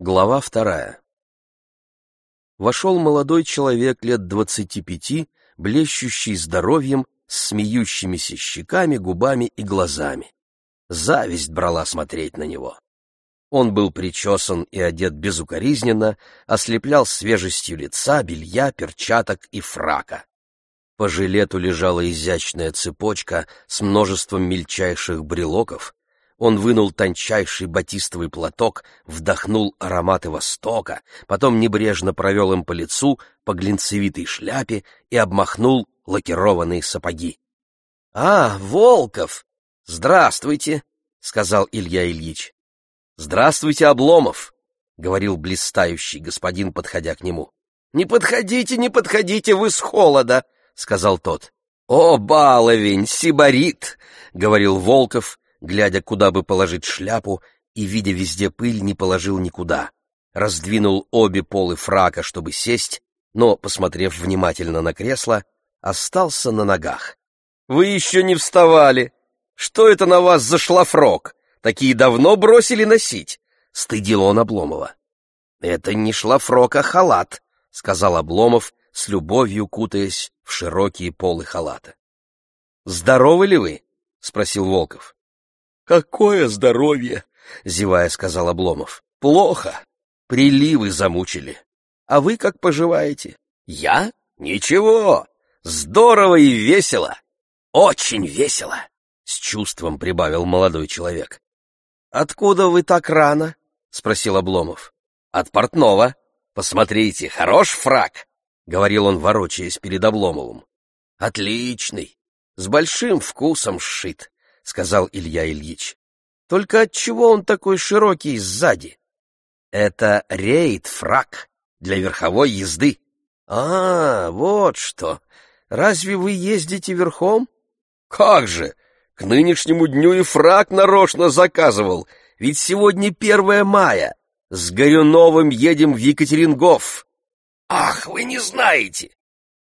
Глава вторая. Вошел молодой человек лет двадцати пяти, блещущий здоровьем, с смеющимися щеками, губами и глазами. Зависть брала смотреть на него. Он был причесан и одет безукоризненно, ослеплял свежестью лица, белья, перчаток и фрака. По жилету лежала изящная цепочка с множеством мельчайших брелоков, он вынул тончайший батистовый платок, вдохнул ароматы Востока, потом небрежно провел им по лицу, по глинцевитой шляпе и обмахнул лакированные сапоги. — А, Волков! Здравствуйте! — сказал Илья Ильич. — Здравствуйте, Обломов! — говорил блистающий господин, подходя к нему. — Не подходите, не подходите, вы с холода! — сказал тот. — О, баловень, сибарит! — говорил Волков глядя, куда бы положить шляпу, и, видя везде пыль, не положил никуда. Раздвинул обе полы фрака, чтобы сесть, но, посмотрев внимательно на кресло, остался на ногах. — Вы еще не вставали! Что это на вас за шлафрок? Такие давно бросили носить! — стыдил он Обломова. — Это не шлафрок, а халат, — сказал Обломов, с любовью кутаясь в широкие полы халата. — Здоровы ли вы? — спросил Волков. «Какое здоровье!» — зевая сказал Обломов. «Плохо. Приливы замучили. А вы как поживаете?» «Я? Ничего. Здорово и весело. Очень весело!» — с чувством прибавил молодой человек. «Откуда вы так рано?» — спросил Обломов. «От портного. Посмотрите, хорош фраг!» — говорил он, ворочаясь перед Обломовым. «Отличный, с большим вкусом сшит сказал Илья Ильич. Только отчего он такой широкий сзади? Это рейд-фрак для верховой езды. А, вот что. Разве вы ездите верхом? Как же! К нынешнему дню и фрак нарочно заказывал, ведь сегодня первое мая. С Горюновым едем в Екатерингов. Ах, вы не знаете!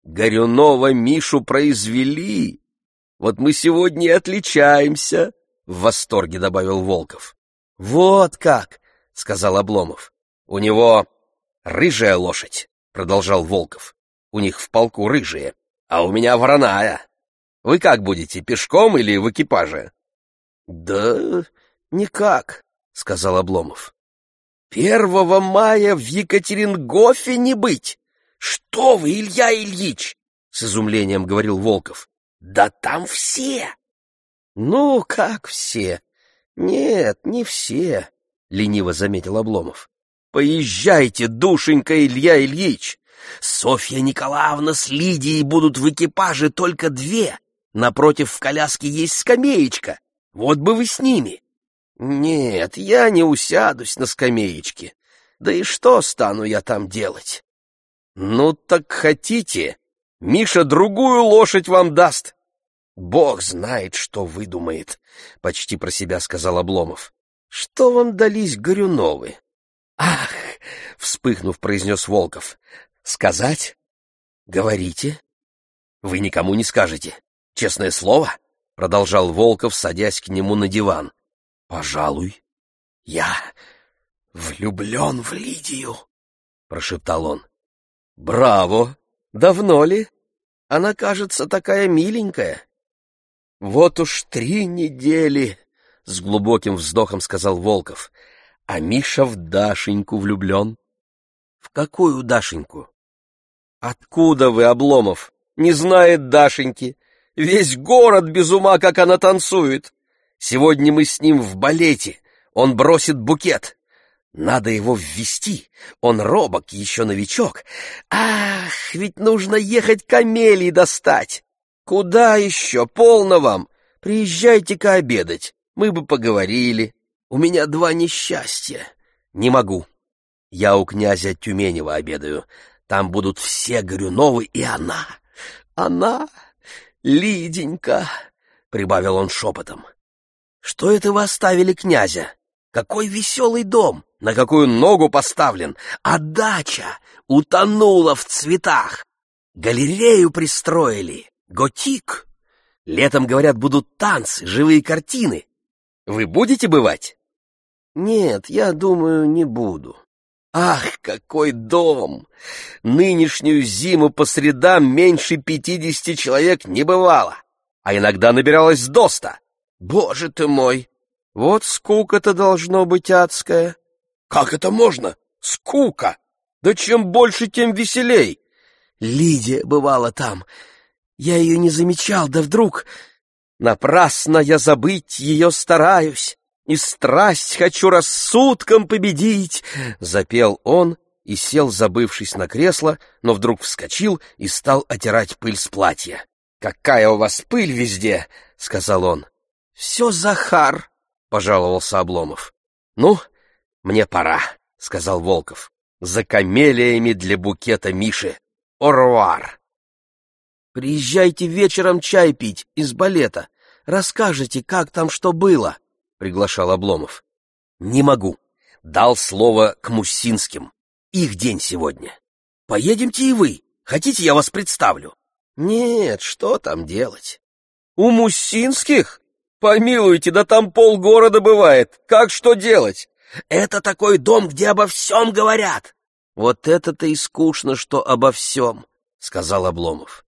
Горюнова Мишу произвели, вот мы сегодня и отличаемся, — в восторге добавил Волков. — Вот как, — сказал Обломов. — У него рыжая лошадь, — продолжал Волков. — У них в полку рыжие, а у меня вороная. Вы как будете, пешком или в экипаже? — Да никак, — сказал Обломов. — Первого мая в Екатерингофе не быть! Что вы, Илья Ильич! — с изумлением говорил Волков. Да там все. Ну, как все? Нет, не все, лениво заметил Обломов. Поезжайте, душенька Илья Ильич. Софья Николаевна с Лидией будут в экипаже только две. Напротив в коляске есть скамеечка. Вот бы вы с ними. Нет, я не усядусь на скамеечке. Да и что стану я там делать? Ну так хотите, Миша другую лошадь вам даст. Бог знает, что выдумает, — почти про себя сказал Обломов. Что вам дались Горюновы? Ах, вспыхнув, произнес Волков. Сказать? Говорите. Вы никому не скажете. Честное слово? Продолжал Волков, садясь к нему на диван. Пожалуй. Я влюблен в Лидию, прошептал он. Браво! Давно ли? Она, кажется, такая миленькая. Вот уж три недели, — с глубоким вздохом сказал Волков. А Миша в Дашеньку влюблен. В какую Дашеньку? Откуда вы, Обломов? Не знает Дашеньки. Весь город без ума, как она танцует. Сегодня мы с ним в балете. Он бросит букет. Надо его ввести. Он робок, еще новичок. Ах, ведь нужно ехать камелий достать. Куда еще? Полно вам. Приезжайте-ка обедать. Мы бы поговорили. У меня два несчастья. Не могу. Я у князя Тюменева обедаю. Там будут все Горюновы и она. Она, Лиденька, — прибавил он шепотом. Что это вы оставили князя? Какой веселый дом! На какую ногу поставлен! А дача утонула в цветах! Галерею пристроили! Готик! Летом, говорят, будут танцы, живые картины. Вы будете бывать? Нет, я думаю, не буду. Ах, какой дом! Нынешнюю зиму по средам меньше пятидесяти человек не бывало, а иногда набиралось доста. Боже ты мой! Вот скука-то должно быть адская. Как это можно? Скука! Да чем больше, тем веселей. Лидия бывала там. Я ее не замечал, да вдруг... Напрасно я забыть ее стараюсь, и страсть хочу рассудком победить, — запел он и сел, забывшись на кресло, но вдруг вскочил и стал отирать пыль с платья. — Какая у вас пыль везде! — сказал он. — Все Захар, — пожаловался Обломов. — Ну, мне пора, — сказал Волков. — За камелиями для букета Миши. Оруар! Приезжайте вечером чай пить из балета. Расскажете, как там что было, — приглашал Обломов. Не могу. Дал слово к Мусинским. Их день сегодня. Поедемте и вы. Хотите, я вас представлю? Нет, что там делать? У Мусинских? Помилуйте, да там полгорода бывает. Как что делать? Это такой дом, где обо всем говорят. Вот это-то и скучно, что обо всем, — сказал Обломов.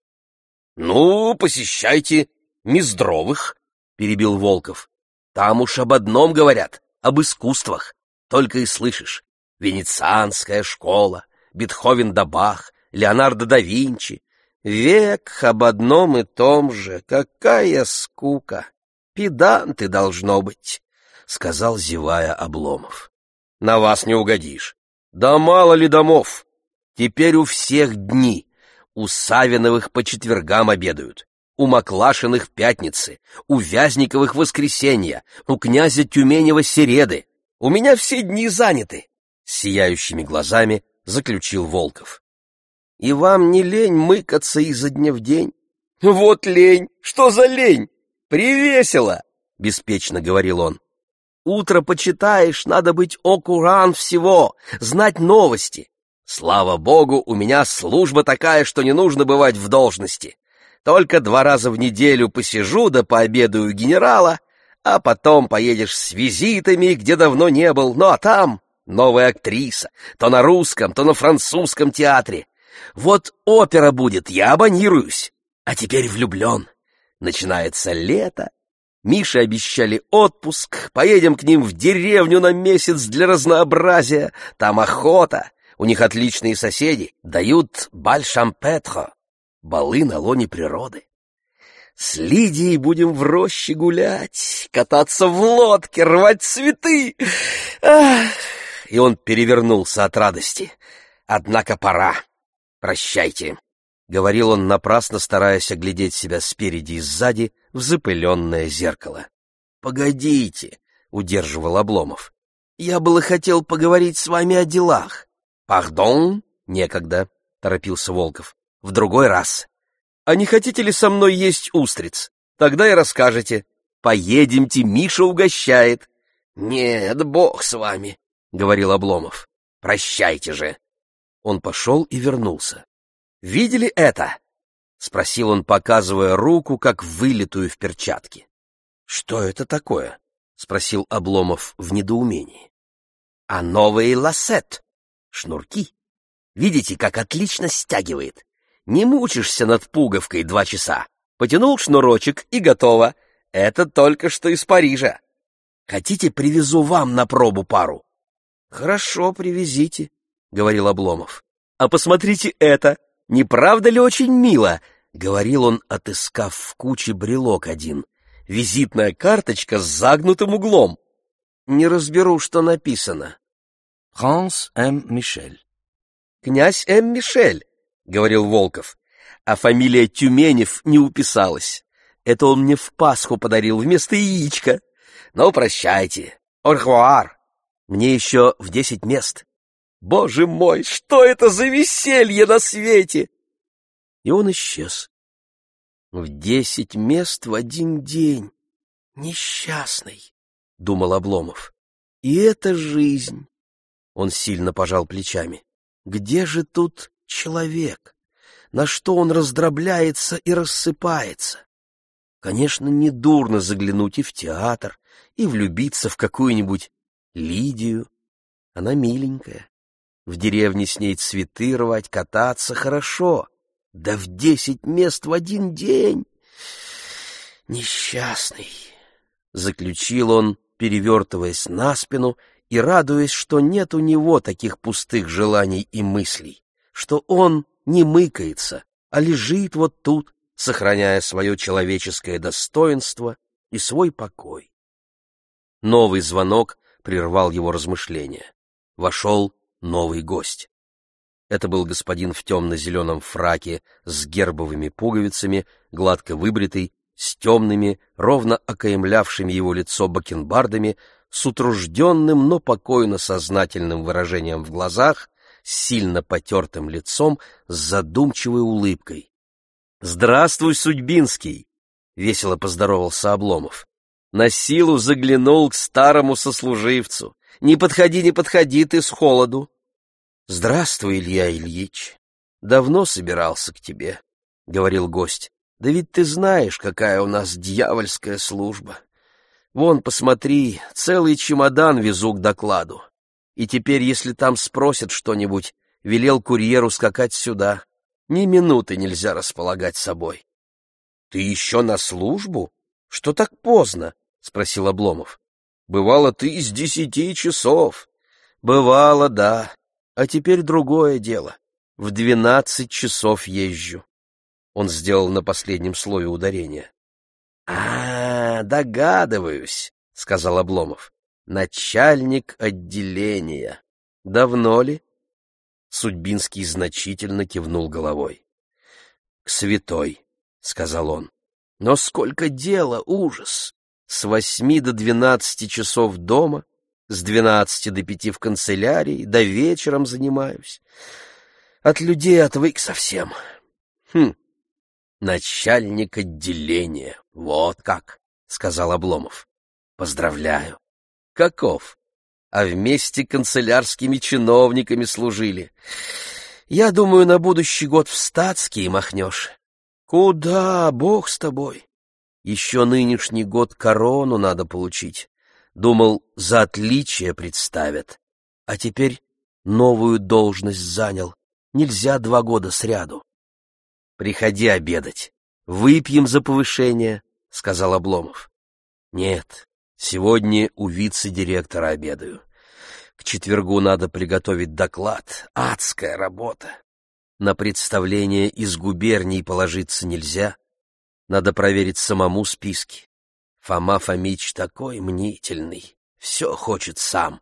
«Ну, посещайте Миздровых», — перебил Волков. «Там уж об одном говорят, об искусствах. Только и слышишь. Венецианская школа, Бетховен да Бах, Леонардо да Винчи. Век об одном и том же. Какая скука! Педанты должно быть», — сказал, зевая Обломов. «На вас не угодишь. Да мало ли домов. Теперь у всех дни» У Савиновых по четвергам обедают, у Маклашиных пятницы, у Вязниковых воскресенья, у князя Тюменева середы. У меня все дни заняты, — сияющими глазами заключил Волков. И вам не лень мыкаться изо дня в день? Вот лень! Что за лень? Привесело! — беспечно говорил он. Утро почитаешь, надо быть окуран всего, знать новости. Слава богу, у меня служба такая, что не нужно бывать в должности. Только два раза в неделю посижу да пообедаю генерала, а потом поедешь с визитами, где давно не был. Ну а там новая актриса, то на русском, то на французском театре. Вот опера будет, я абонируюсь. А теперь влюблен. Начинается лето. Мише обещали отпуск, поедем к ним в деревню на месяц для разнообразия. Там охота. У них отличные соседи, дают баль-шампетро, балы на лоне природы. С Лидией будем в роще гулять, кататься в лодке, рвать цветы. Ах! И он перевернулся от радости. Однако пора. Прощайте, — говорил он, напрасно стараясь оглядеть себя спереди и сзади в запыленное зеркало. — Погодите, — удерживал Обломов. — Я было хотел поговорить с вами о делах. «Пардон, некогда», — торопился Волков. «В другой раз. А не хотите ли со мной есть устриц? Тогда и расскажете. Поедемте, Миша угощает». «Нет, бог с вами», — говорил Обломов. «Прощайте же». Он пошел и вернулся. «Видели это?» — спросил он, показывая руку, как вылитую в перчатке. «Что это такое?» — спросил Обломов в недоумении. «А новый лассет», Шнурки. Видите, как отлично стягивает. Не мучишься над пуговкой два часа. Потянул шнурочек и готово. Это только что из Парижа. Хотите, привезу вам на пробу пару? Хорошо, привезите, — говорил Обломов. А посмотрите это. Не правда ли очень мило? — говорил он, отыскав в куче брелок один. Визитная карточка с загнутым углом. Не разберу, что написано. Франс М. Мишель. «Князь М. Мишель», — говорил Волков, а фамилия Тюменев не уписалась. Это он мне в Пасху подарил вместо яичка. Ну, прощайте. Орхуар. Мне еще в десять мест. Боже мой, что это за веселье на свете!» И он исчез. В десять мест в один день. Несчастный, — думал Обломов. И это жизнь. Он сильно пожал плечами. Где же тут человек? На что он раздробляется и рассыпается? Конечно, не дурно заглянуть и в театр, и влюбиться в какую-нибудь Лидию. Она миленькая. В деревне с ней цветы рвать, кататься хорошо. Да в десять мест в один день. Несчастный, — заключил он, перевертываясь на спину и радуясь, что нет у него таких пустых желаний и мыслей, что он не мыкается, а лежит вот тут, сохраняя свое человеческое достоинство и свой покой. Новый звонок прервал его размышления. Вошел новый гость. Это был господин в темно-зеленом фраке с гербовыми пуговицами, гладко выбритый, с темными, ровно окаемлявшими его лицо бакенбардами, с утружденным, но покойно сознательным выражением в глазах, с сильно потертым лицом, с задумчивой улыбкой. «Здравствуй, Судьбинский!» — весело поздоровался Обломов. На силу заглянул к старому сослуживцу. «Не подходи, не подходи ты с холоду!» «Здравствуй, Илья Ильич! Давно собирался к тебе», — говорил гость. «Да ведь ты знаешь, какая у нас дьявольская служба. Вон, посмотри, целый чемодан везу к докладу. И теперь, если там спросят что-нибудь, велел курьеру скакать сюда. Ни минуты нельзя располагать собой. — Ты еще на службу? Что так поздно? — спросил Обломов. — Бывало, ты с десяти часов. — Бывало, да. А теперь другое дело. В двенадцать часов езжу. Он сделал на последнем слове ударение. — А, догадываюсь, — сказал Обломов. — Начальник отделения. Давно ли? Судьбинский значительно кивнул головой. — К святой, — сказал он. — Но сколько дела, ужас! С восьми до двенадцати часов дома, с двенадцати до пяти в канцелярии, до вечером занимаюсь. От людей отвык совсем. Хм, начальник отделения, вот как, — сказал Обломов. Поздравляю. Каков? А вместе канцелярскими чиновниками служили. Я думаю, на будущий год в статские махнешь. Куда, бог с тобой. Еще нынешний год корону надо получить. Думал, за отличие представят. А теперь новую должность занял. Нельзя два года сряду. Приходи обедать. Выпьем за повышение, — сказал Обломов. Нет, сегодня у вице-директора обедаю. К четвергу надо приготовить доклад. Адская работа. На представление из губерний положиться нельзя. Надо проверить самому списки. Фома Фомич такой мнительный, все хочет сам.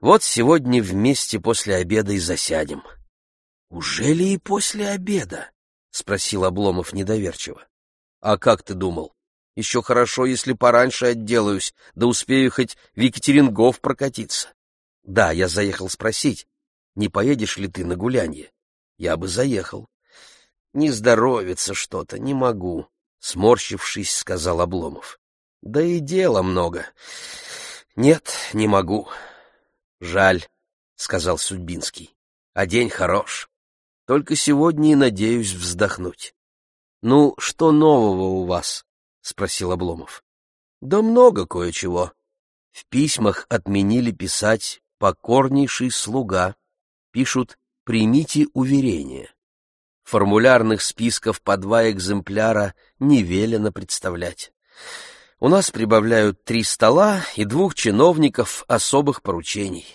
Вот сегодня вместе после обеда и засядем. — Ужели и после обеда? — спросил Обломов недоверчиво. — А как ты думал? Еще хорошо, если пораньше отделаюсь, да успею хоть в Екатерингов прокатиться. Да, я заехал спросить, не поедешь ли ты на гулянье? Я бы заехал. Не здоровится что-то, не могу, — сморщившись, сказал Обломов. Да и дела много. Нет, не могу. Жаль, сказал Судьбинский. А день хорош. Только сегодня и надеюсь вздохнуть. Ну, что нового у вас? спросил Обломов. Да много кое-чего. В письмах отменили писать покорнейший слуга. Пишут «примите уверение». Формулярных списков по два экземпляра не велено представлять. У нас прибавляют три стола и двух чиновников особых поручений.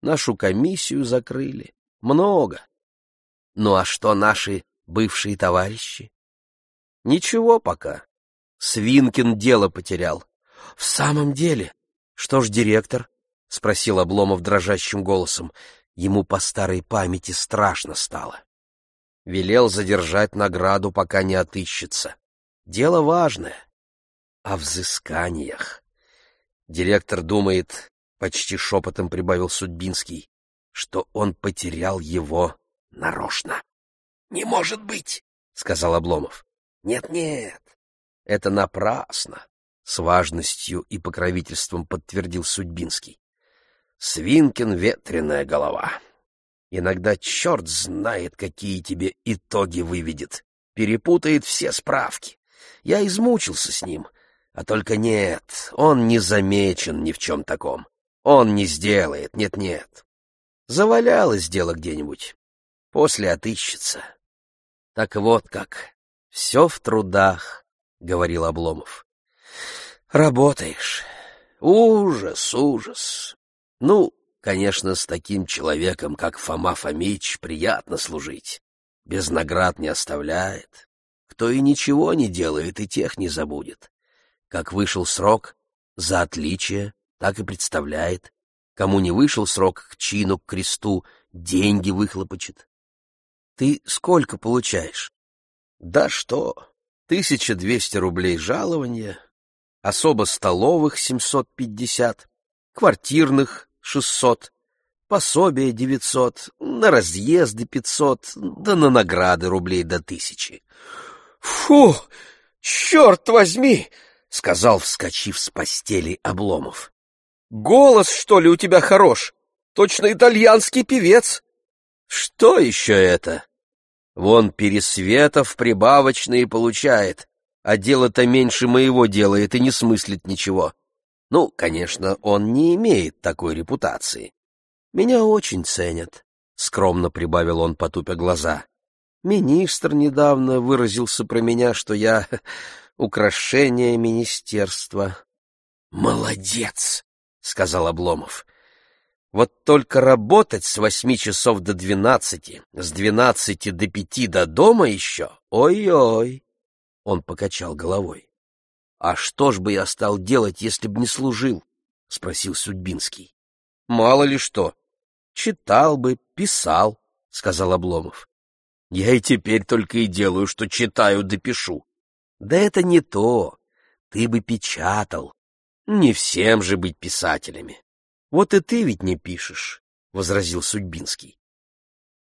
Нашу комиссию закрыли. Много. Ну а что наши бывшие товарищи? Ничего пока. Свинкин дело потерял. В самом деле? Что ж директор? — спросил Обломов дрожащим голосом. Ему по старой памяти страшно стало. Велел задержать награду, пока не отыщется. Дело важное о взысканиях. Директор думает, почти шепотом прибавил Судьбинский, что он потерял его нарочно. — Не может быть, — сказал Обломов. Нет, — Нет-нет, это напрасно, — с важностью и покровительством подтвердил Судьбинский. Свинкин — ветреная голова. Иногда черт знает, какие тебе итоги выведет. Перепутает все справки. Я измучился с ним, а только нет, он не замечен ни в чем таком. Он не сделает, нет-нет. Завалялось дело где-нибудь. После отыщется. Так вот как. Все в трудах, — говорил Обломов. Работаешь. Ужас, ужас. Ну, конечно, с таким человеком, как Фома Фомич, приятно служить. Без наград не оставляет. Кто и ничего не делает, и тех не забудет. Как вышел срок, за отличие, так и представляет. Кому не вышел срок к чину, к кресту, деньги выхлопочет. Ты сколько получаешь? Да что, 1200 рублей жалования, особо столовых 750, квартирных 600, пособие 900, на разъезды 500, да на награды рублей до тысячи. Фу, черт возьми! — сказал, вскочив с постели Обломов. Голос, что ли, у тебя хорош? Точно итальянский певец. Что еще это? Вон Пересветов прибавочные получает, а дело-то меньше моего делает и не смыслит ничего. Ну, конечно, он не имеет такой репутации. Меня очень ценят, — скромно прибавил он, потупя глаза. Министр недавно выразился про меня, что я украшение министерства. Молодец! — сказал Обломов. «Вот только работать с восьми часов до двенадцати, с двенадцати до пяти до дома еще? Ой-ой!» Он покачал головой. «А что ж бы я стал делать, если б не служил?» — спросил Судьбинский. «Мало ли что. Читал бы, писал», — сказал Обломов. «Я и теперь только и делаю, что читаю да пишу». «Да это не то. Ты бы печатал, не всем же быть писателями. Вот и ты ведь не пишешь, — возразил Судьбинский.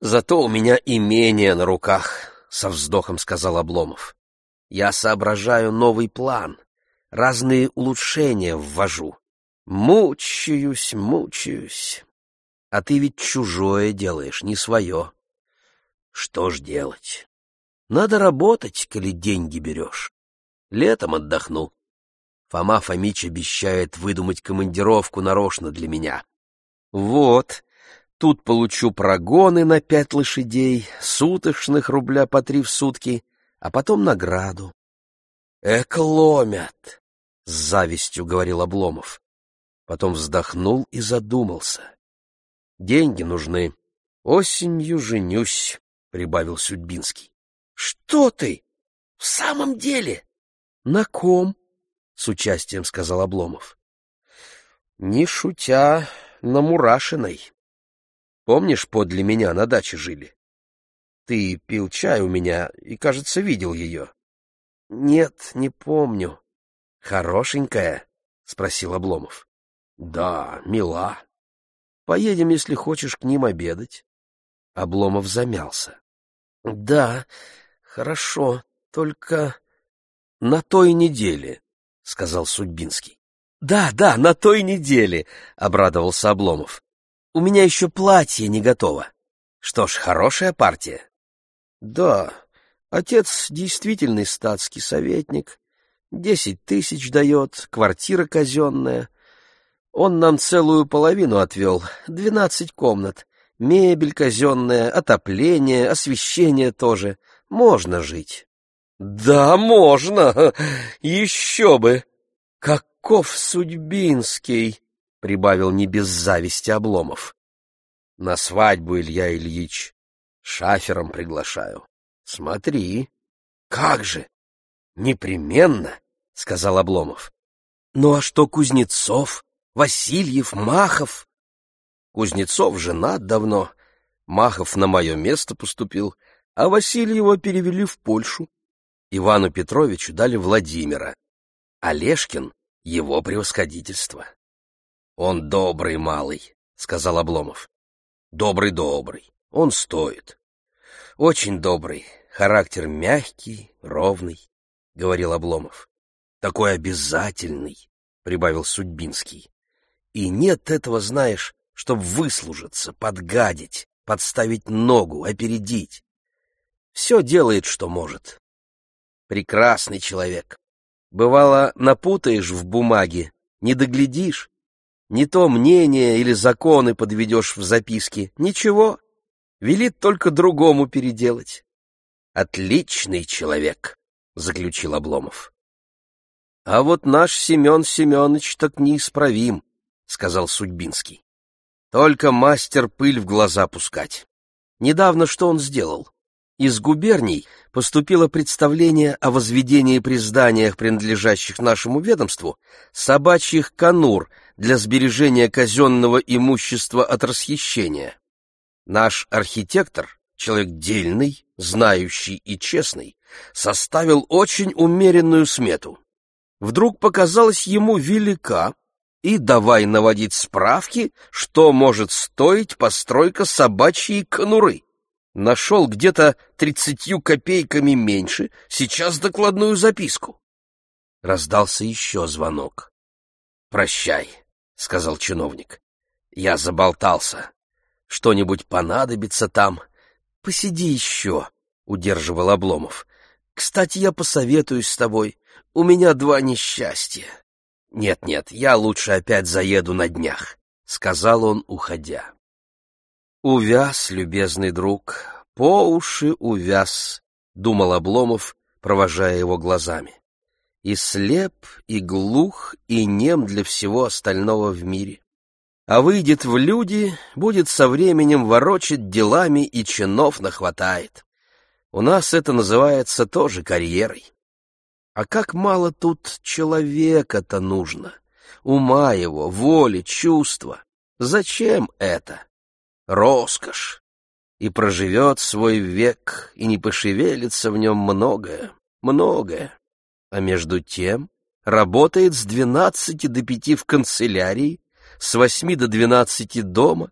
Зато у меня имение на руках, — со вздохом сказал Обломов. Я соображаю новый план, разные улучшения ввожу. Мучаюсь, мучаюсь. А ты ведь чужое делаешь, не свое. Что ж делать? Надо работать, коли деньги берешь. Летом отдохну, Фома Фомич обещает выдумать командировку нарочно для меня. Вот, тут получу прогоны на пять лошадей, суточных рубля по три в сутки, а потом награду. Эк, ломят! — с завистью говорил Обломов. Потом вздохнул и задумался. Деньги нужны. Осенью женюсь, — прибавил Судьбинский. — Что ты? В самом деле? На ком? — с участием сказал Обломов. — Не шутя, на Мурашиной. Помнишь, подле меня на даче жили? Ты пил чай у меня и, кажется, видел ее. — Нет, не помню. — Хорошенькая? — спросил Обломов. — Да, мила. Поедем, если хочешь, к ним обедать. Обломов замялся. — Да, хорошо, только на той неделе, — сказал Судьбинский. — Да, да, на той неделе, — обрадовался Обломов. — У меня еще платье не готово. Что ж, хорошая партия. — Да, отец действительный статский советник. Десять тысяч дает, квартира казенная. Он нам целую половину отвел, двенадцать комнат. Мебель казенная, отопление, освещение тоже. Можно жить. Да, можно. Еще бы. Каков судьбинский, прибавил не без зависти Обломов. На свадьбу, Илья Ильич, шафером приглашаю. Смотри. Как же? Непременно, сказал Обломов. Ну а что Кузнецов, Васильев, Махов? Кузнецов женат давно, Махов на мое место поступил, а Васильева перевели в Польшу. Ивану Петровичу дали Владимира, а Лешкин — его превосходительство. — Он добрый малый, — сказал Обломов. — Добрый-добрый, он стоит. — Очень добрый, характер мягкий, ровный, — говорил Обломов. — Такой обязательный, — прибавил Судьбинский. — И нет этого, знаешь, чтоб выслужиться, подгадить, подставить ногу, опередить. Все делает, что может. Прекрасный человек. Бывало, напутаешь в бумаге, не доглядишь. Не то мнение или законы подведешь в записке. Ничего, велит только другому переделать. Отличный человек, заключил Обломов. А вот наш Семен Семенович так неисправим, сказал Судьбинский. Только мастер пыль в глаза пускать. Недавно что он сделал? Из губерний поступило представление о возведении при зданиях, принадлежащих нашему ведомству, собачьих конур для сбережения казенного имущества от расхищения. Наш архитектор, человек дельный, знающий и честный, составил очень умеренную смету. Вдруг показалась ему велика, и давай наводить справки, что может стоить постройка собачьей конуры. Нашел где-то тридцатью копейками меньше, сейчас докладную записку. Раздался еще звонок. «Прощай», — сказал чиновник. «Я заболтался. Что-нибудь понадобится там. Посиди еще», — удерживал Обломов. «Кстати, я посоветуюсь с тобой. У меня два несчастья». «Нет-нет, я лучше опять заеду на днях», — сказал он, уходя. «Увяз, любезный друг, по уши увяз», — думал Обломов, провожая его глазами. «И слеп, и глух, и нем для всего остального в мире. А выйдет в люди, будет со временем ворочать делами и чинов нахватает. У нас это называется тоже карьерой. А как мало тут человека-то нужно, ума его, воли, чувства. Зачем это? Роскошь, и проживет свой век, и не пошевелится в нем многое, многое. А между тем работает с двенадцати до пяти в канцелярии, с восьми до двенадцати дома.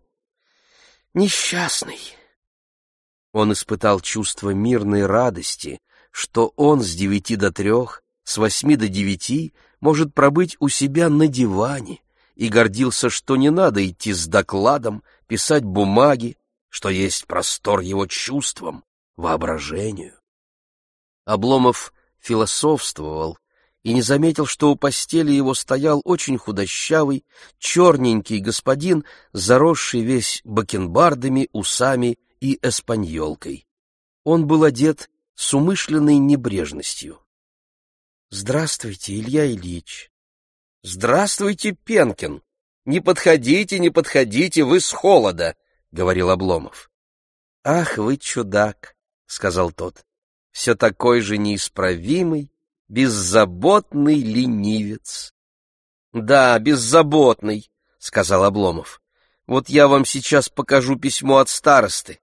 Несчастный. Он испытал чувство мирной радости, что он с девяти до трех, с восьми до девяти может пробыть у себя на диване, и гордился, что не надо идти с докладом, писать бумаги, что есть простор его чувствам, воображению. Обломов философствовал и не заметил, что у постели его стоял очень худощавый, черненький господин, заросший весь бакенбардами, усами и эспаньолкой. Он был одет с умышленной небрежностью. — Здравствуйте, Илья Ильич. — Здравствуйте, Пенкин. Не подходите, не подходите, вы с холода, — говорил Обломов. — Ах, вы чудак, — сказал тот, — все такой же неисправимый, беззаботный ленивец. — Да, беззаботный, — сказал Обломов. — Вот я вам сейчас покажу письмо от старосты.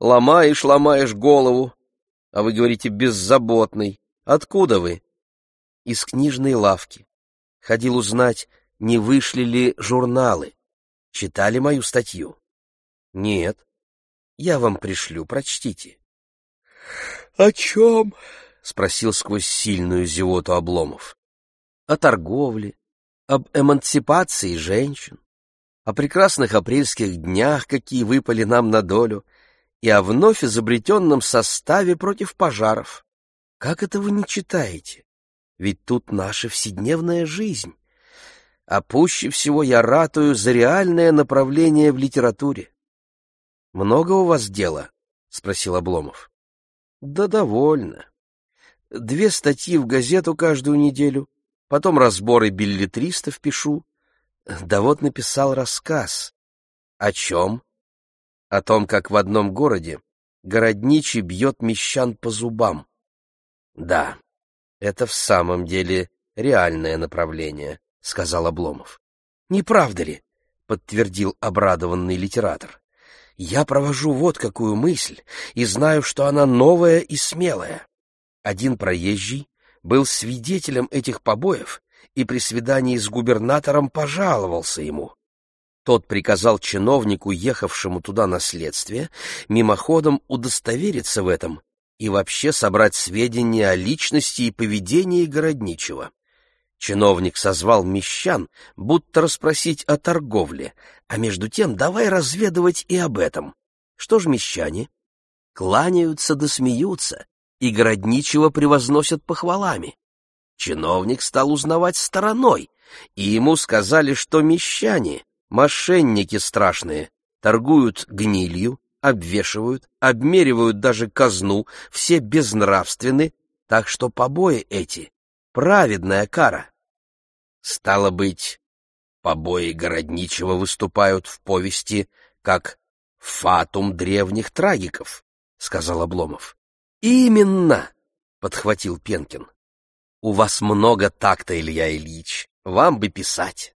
Ломаешь, ломаешь голову, а вы говорите беззаботный. Откуда вы? Из книжной лавки. Ходил узнать, не вышли ли журналы. Читали мою статью? Нет. Я вам пришлю, прочтите. — О чем? — спросил сквозь сильную зевоту Обломов. — О торговле, об эмансипации женщин, о прекрасных апрельских днях, какие выпали нам на долю, и о вновь изобретенном составе против пожаров. Как это вы не читаете? Ведь тут наша вседневная жизнь а пуще всего я ратую за реальное направление в литературе. — Много у вас дела? — спросил Обломов. — Да довольно. Две статьи в газету каждую неделю, потом разборы билетристов пишу. Да вот написал рассказ. — О чем? — О том, как в одном городе городничий бьет мещан по зубам. — Да, это в самом деле реальное направление. — сказал Обломов. — Не правда ли? — подтвердил обрадованный литератор. — Я провожу вот какую мысль и знаю, что она новая и смелая. Один проезжий был свидетелем этих побоев и при свидании с губернатором пожаловался ему. Тот приказал чиновнику, ехавшему туда на следствие, мимоходом удостовериться в этом и вообще собрать сведения о личности и поведении городничего. Чиновник созвал мещан, будто расспросить о торговле, а между тем давай разведывать и об этом. Что ж мещане? Кланяются да смеются, и городничего превозносят похвалами. Чиновник стал узнавать стороной, и ему сказали, что мещане, мошенники страшные, торгуют гнилью, обвешивают, обмеривают даже казну, все безнравственны, так что побои эти — праведная кара. Стало быть, побои Городничего выступают в повести как фатум древних трагиков, — сказал Обломов. — Именно, — подхватил Пенкин. — У вас много такта, Илья Ильич, вам бы писать.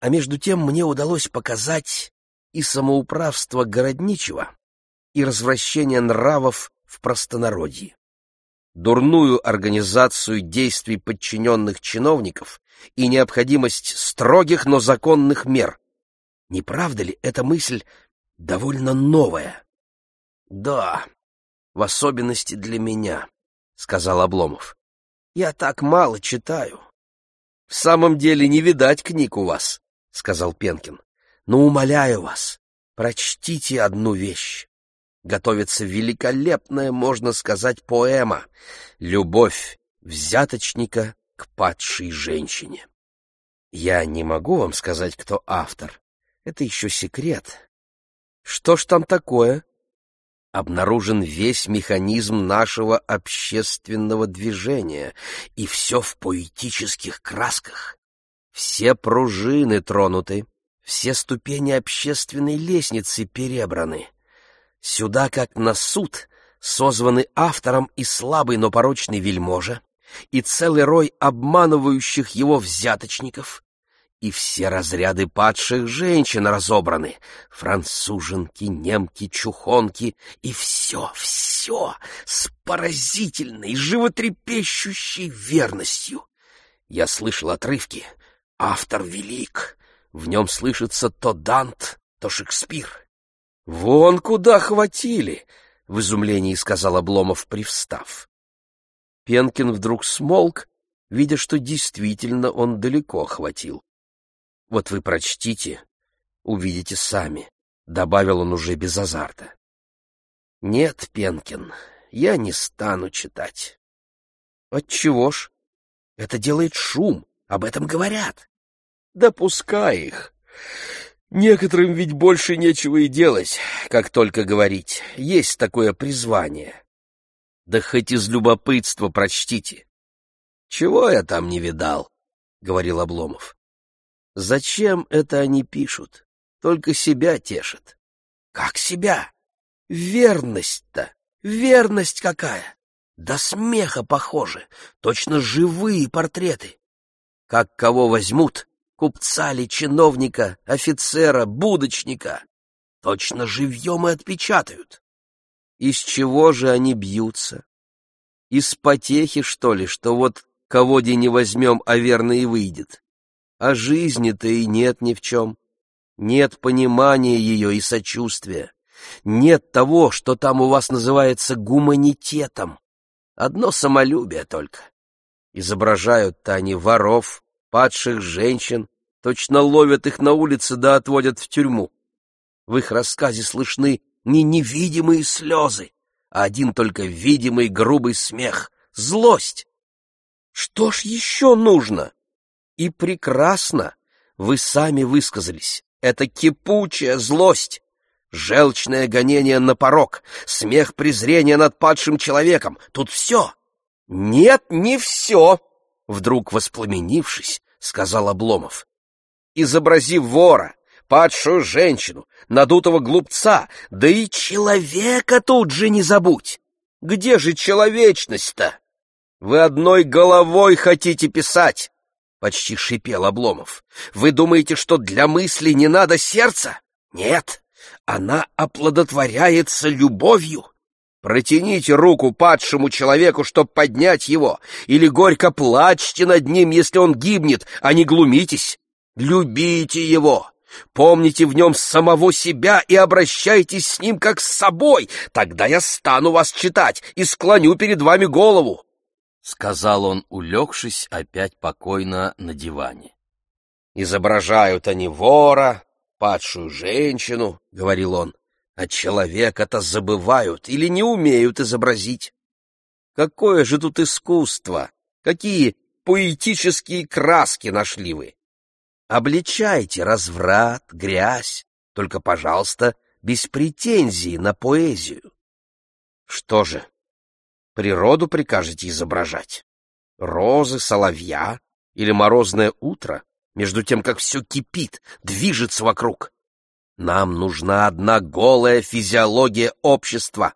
А между тем мне удалось показать и самоуправство Городничего, и развращение нравов в простонародье, дурную организацию действий подчиненных чиновников и необходимость строгих, но законных мер. Не правда ли эта мысль довольно новая? — Да, в особенности для меня, — сказал Обломов. — Я так мало читаю. — В самом деле не видать книг у вас, — сказал Пенкин. Но умоляю вас, прочтите одну вещь. Готовится великолепная, можно сказать, поэма «Любовь взяточника к падшей женщине». Я не могу вам сказать, кто автор. Это еще секрет. Что ж там такое? Обнаружен весь механизм нашего общественного движения, и все в поэтических красках. Все пружины тронуты, все ступени общественной лестницы перебраны. Сюда, как на суд, созваны автором и слабый, но порочный вельможа, и целый рой обманывающих его взяточников, и все разряды падших женщин разобраны, француженки, немки, чухонки, и все, все с поразительной, животрепещущей верностью. Я слышал отрывки. Автор велик, в нем слышится то Дант, то Шекспир. «Вон куда хватили!» — в изумлении сказал Обломов, привстав. Пенкин вдруг смолк, видя, что действительно он далеко хватил. «Вот вы прочтите, увидите сами», — добавил он уже без азарта. «Нет, Пенкин, я не стану читать». «Отчего ж? Это делает шум, об этом говорят». Да пускай их. Некоторым ведь больше нечего и делать, как только говорить. Есть такое призвание. Да хоть из любопытства прочтите. Чего я там не видал, — говорил Обломов. Зачем это они пишут? Только себя тешат. Как себя? Верность-то, верность какая! До смеха похоже, точно живые портреты. Как кого возьмут, купца ли, чиновника, офицера, будочника. Точно живьем и отпечатают. Из чего же они бьются? Из потехи, что ли, что вот кого де не возьмем, а верно и выйдет? А жизни-то и нет ни в чем. Нет понимания ее и сочувствия. Нет того, что там у вас называется гуманитетом. Одно самолюбие только. Изображают-то они воров, падших женщин, точно ловят их на улице да отводят в тюрьму. В их рассказе слышны не невидимые слезы, а один только видимый грубый смех, злость. Что ж еще нужно? И прекрасно, вы сами высказались, это кипучая злость, желчное гонение на порог, смех презрения над падшим человеком, тут все. Нет, не все, вдруг воспламенившись, сказал Обломов. «Изобрази вора, падшую женщину, надутого глупца, да и человека тут же не забудь! Где же человечность-то? Вы одной головой хотите писать!» Почти шипел Обломов. «Вы думаете, что для мысли не надо сердца? Нет, она оплодотворяется любовью!» Протяните руку падшему человеку, чтоб поднять его, или горько плачьте над ним, если он гибнет, а не глумитесь. Любите его, помните в нем самого себя и обращайтесь с ним как с собой, тогда я стану вас читать и склоню перед вами голову. Сказал он, улегшись опять покойно на диване. Изображают они вора, падшую женщину, — говорил он, а человека-то забывают или не умеют изобразить. Какое же тут искусство, какие поэтические краски нашли вы. Обличайте разврат, грязь, только, пожалуйста, без претензий на поэзию. Что же, природу прикажете изображать? Розы, соловья или морозное утро, между тем, как все кипит, движется вокруг? Нам нужна одна голая физиология общества.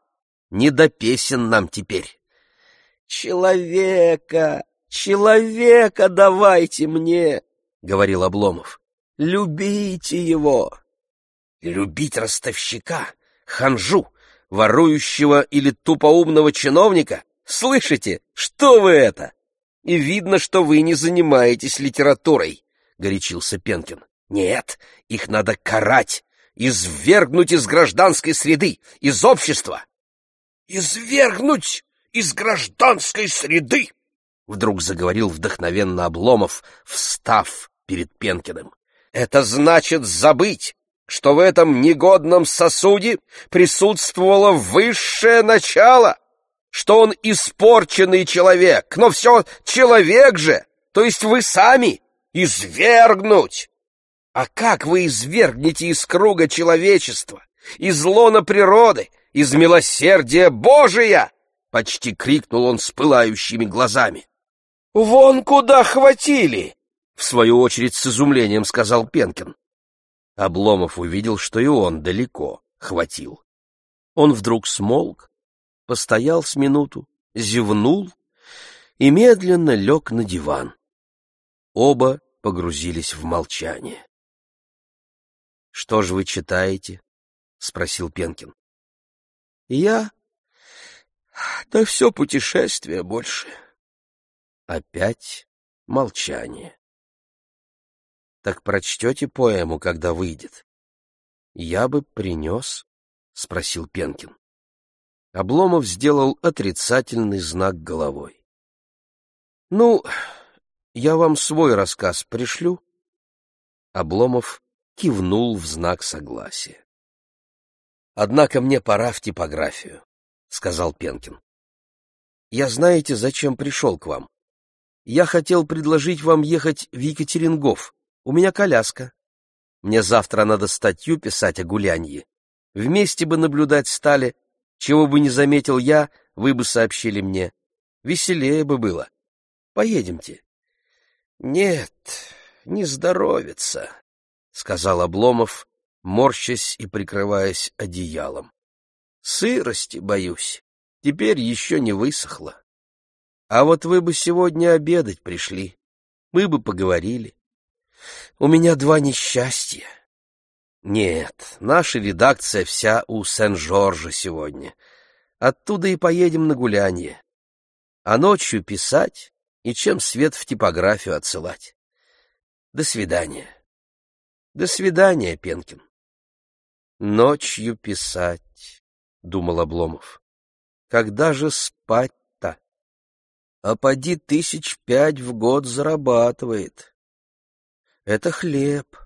Не до песен нам теперь. Человека, человека давайте мне, — говорил Обломов. Любите его. Любить ростовщика, ханжу, ворующего или тупоумного чиновника? Слышите, что вы это? И видно, что вы не занимаетесь литературой, — горячился Пенкин. Нет, их надо карать, извергнуть из гражданской среды, из общества. Извергнуть из гражданской среды! Вдруг заговорил вдохновенно Обломов, встав перед Пенкиным. Это значит забыть, что в этом негодном сосуде присутствовало высшее начало, что он испорченный человек, но все человек же, то есть вы сами, извергнуть. А как вы извергнете из круга человечества, из лона природы, из милосердия Божия? Почти крикнул он с пылающими глазами. Вон куда хватили! В свою очередь с изумлением сказал Пенкин. Обломов увидел, что и он далеко хватил. Он вдруг смолк, постоял с минуту, зевнул и медленно лег на диван. Оба погрузились в молчание. — Что же вы читаете? — спросил Пенкин. — Я? Да все путешествие больше. Опять молчание. Так прочтете поэму, когда выйдет? Я бы принес, — спросил Пенкин. Обломов сделал отрицательный знак головой. — Ну, я вам свой рассказ пришлю. Обломов кивнул в знак согласия. — Однако мне пора в типографию, — сказал Пенкин. — Я знаете, зачем пришел к вам? Я хотел предложить вам ехать в Екатерингов. У меня коляска. Мне завтра надо статью писать о гулянье. Вместе бы наблюдать стали. Чего бы не заметил я, вы бы сообщили мне. Веселее бы было. Поедемте. — Нет, не здоровится, — сказал Обломов, морщась и прикрываясь одеялом. — Сырости боюсь. Теперь еще не высохло. А вот вы бы сегодня обедать пришли. Мы бы поговорили. У меня два несчастья. Нет, наша редакция вся у Сен-Жоржа сегодня. Оттуда и поедем на гулянье. А ночью писать и чем свет в типографию отсылать. До свидания. До свидания, Пенкин. Ночью писать, — думал Обломов. Когда же спать-то? А поди тысяч пять в год зарабатывает. Это хлеб.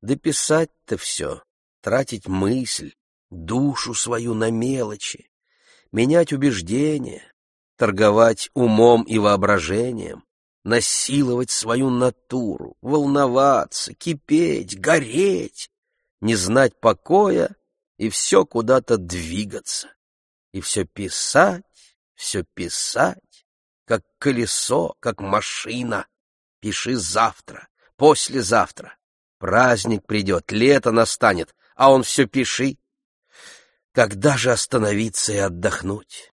Дописать-то все, тратить мысль, душу свою на мелочи, менять убеждения, торговать умом и воображением, насиловать свою натуру, волноваться, кипеть, гореть, не знать покоя и все куда-то двигаться, и все писать, все писать, как колесо, как машина. Пиши завтра, послезавтра. Праздник придет, лето настанет, а он все пиши. Когда же остановиться и отдохнуть?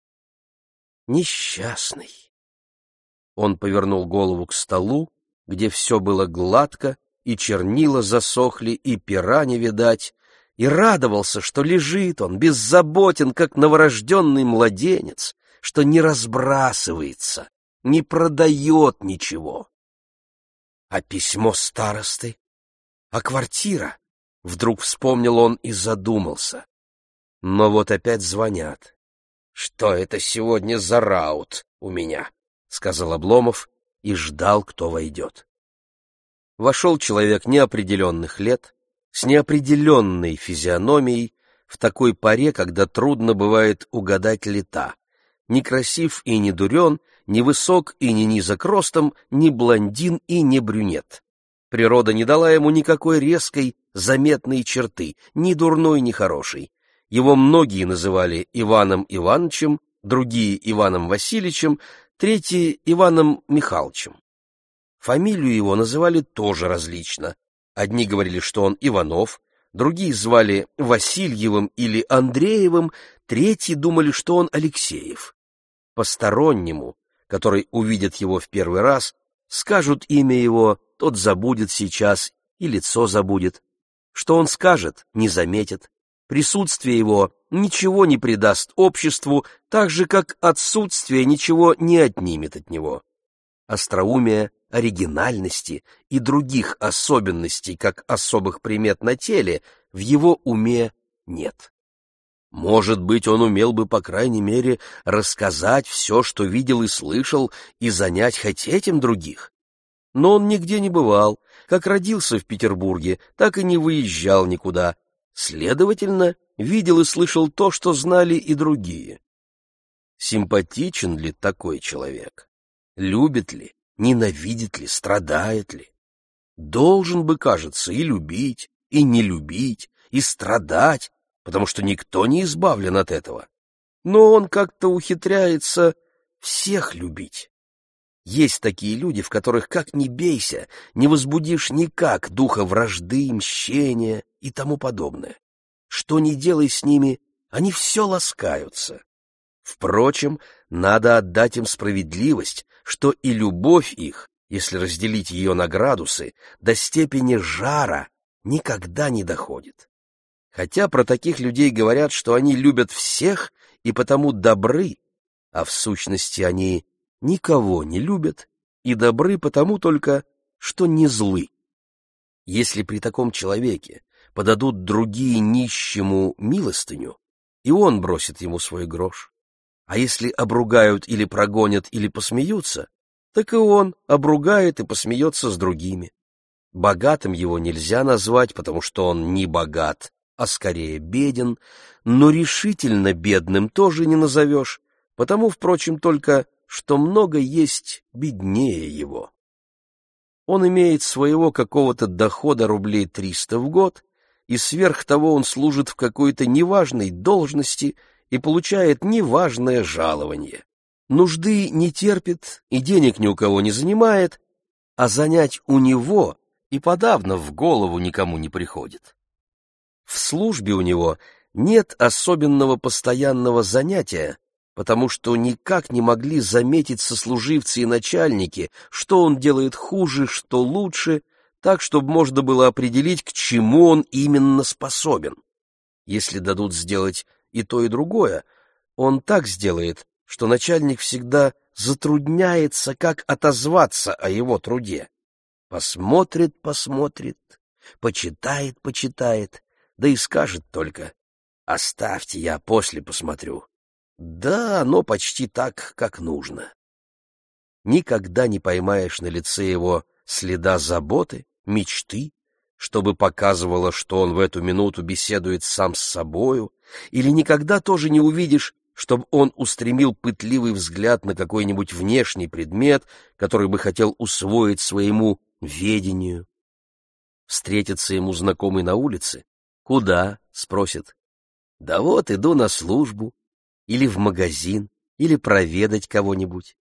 Несчастный. Он повернул голову к столу, где все было гладко, и чернила засохли, и пера не видать, и радовался, что лежит он, беззаботен, как новорожденный младенец, что не разбрасывается, не продает ничего. А письмо старосты? А квартира? Вдруг вспомнил он и задумался. Но вот опять звонят. Что это сегодня за раут у меня? Сказал Обломов и ждал, кто войдет. Вошел человек неопределенных лет, с неопределенной физиономией, в такой паре, когда трудно бывает угадать лета, не красив и не дурен, не высок и не низок ростом, не блондин и не брюнет. Природа не дала ему никакой резкой, заметной черты, ни дурной, ни хорошей. Его многие называли Иваном Ивановичем, другие Иваном Васильевичем, третьи Иваном Михайловичем. Фамилию его называли тоже различно. Одни говорили, что он Иванов, другие звали Васильевым или Андреевым, третьи думали, что он Алексеев. Постороннему, который увидит его в первый раз, скажут имя его, тот забудет сейчас и лицо забудет. Что он скажет, не заметит. Присутствие его ничего не придаст обществу, так же, как отсутствие ничего не отнимет от него. Остроумие, оригинальности и других особенностей, как особых примет на теле, в его уме нет. Может быть, он умел бы, по крайней мере, рассказать все, что видел и слышал, и занять хоть этим других. Но он нигде не бывал, как родился в Петербурге, так и не выезжал никуда. Следовательно, видел и слышал то, что знали и другие. Симпатичен ли такой человек? Любит ли? Ненавидит ли? Страдает ли? Должен бы, кажется, и любить, и не любить, и страдать, потому что никто не избавлен от этого. Но он как-то ухитряется всех любить. Есть такие люди, в которых, как ни бейся, не возбудишь никак духа вражды, мщения и тому подобное. Что ни делай с ними, они все ласкаются. Впрочем, надо отдать им справедливость, что и любовь их, если разделить ее на градусы, до степени жара никогда не доходит. Хотя про таких людей говорят, что они любят всех и потому добры, а в сущности они никого не любят и добры потому только, что не злы. Если при таком человеке подадут другие нищему милостыню, и он бросит ему свой грош. А если обругают или прогонят или посмеются, так и он обругает и посмеется с другими. Богатым его нельзя назвать, потому что он не богат, а скорее беден, но решительно бедным тоже не назовешь, потому, впрочем, только что много есть беднее его. Он имеет своего какого-то дохода рублей триста в год, и сверх того он служит в какой-то неважной должности и получает неважное жалование. Нужды не терпит и денег ни у кого не занимает, а занять у него и подавно в голову никому не приходит. В службе у него нет особенного постоянного занятия, потому что никак не могли заметить сослуживцы и начальники, что он делает хуже, что лучше, так, чтобы можно было определить, к чему он именно способен. Если дадут сделать и то, и другое, он так сделает, что начальник всегда затрудняется, как отозваться о его труде. Посмотрит, посмотрит, почитает, почитает, да и скажет только «Оставьте, я после посмотрю». Да, оно почти так, как нужно. Никогда не поймаешь на лице его следа заботы, мечты, чтобы показывало, что он в эту минуту беседует сам с собою, или никогда тоже не увидишь, чтобы он устремил пытливый взгляд на какой-нибудь внешний предмет, который бы хотел усвоить своему ведению. Встретится ему знакомый на улице. «Куда?» — спросит. «Да вот, иду на службу, или в магазин, или проведать кого-нибудь.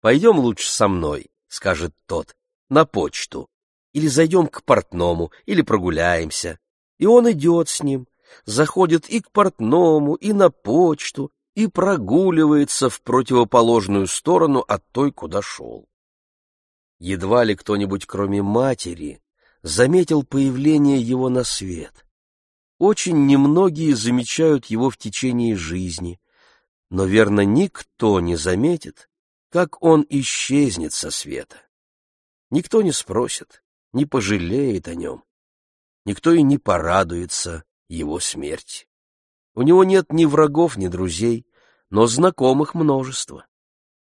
«Пойдем лучше со мной», — скажет тот, — «на почту, или зайдем к портному, или прогуляемся». И он идет с ним, заходит и к портному, и на почту, и прогуливается в противоположную сторону от той, куда шел. Едва ли кто-нибудь, кроме матери, заметил появление его на свет. Очень немногие замечают его в течение жизни, но, верно, никто не заметит, как он исчезнет со света. Никто не спросит, не пожалеет о нем. Никто и не порадуется его смерти. У него нет ни врагов, ни друзей, но знакомых множество.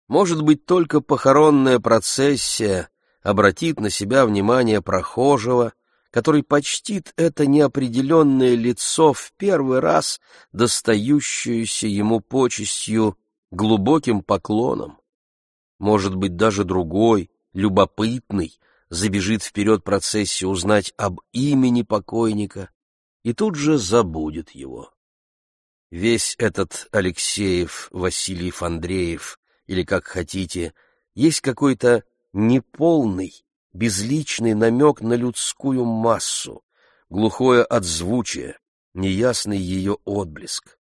Может быть, только похоронная процессия обратит на себя внимание прохожего, который почтит это неопределенное лицо в первый раз, достающуюся ему почестью глубоким поклоном. Может быть, даже другой, любопытный, забежит вперед процессии узнать об имени покойника и тут же забудет его. Весь этот Алексеев, Васильев, Андреев, или как хотите, есть какой-то неполный, безличный намек на людскую массу, глухое отзвучие, неясный ее отблеск.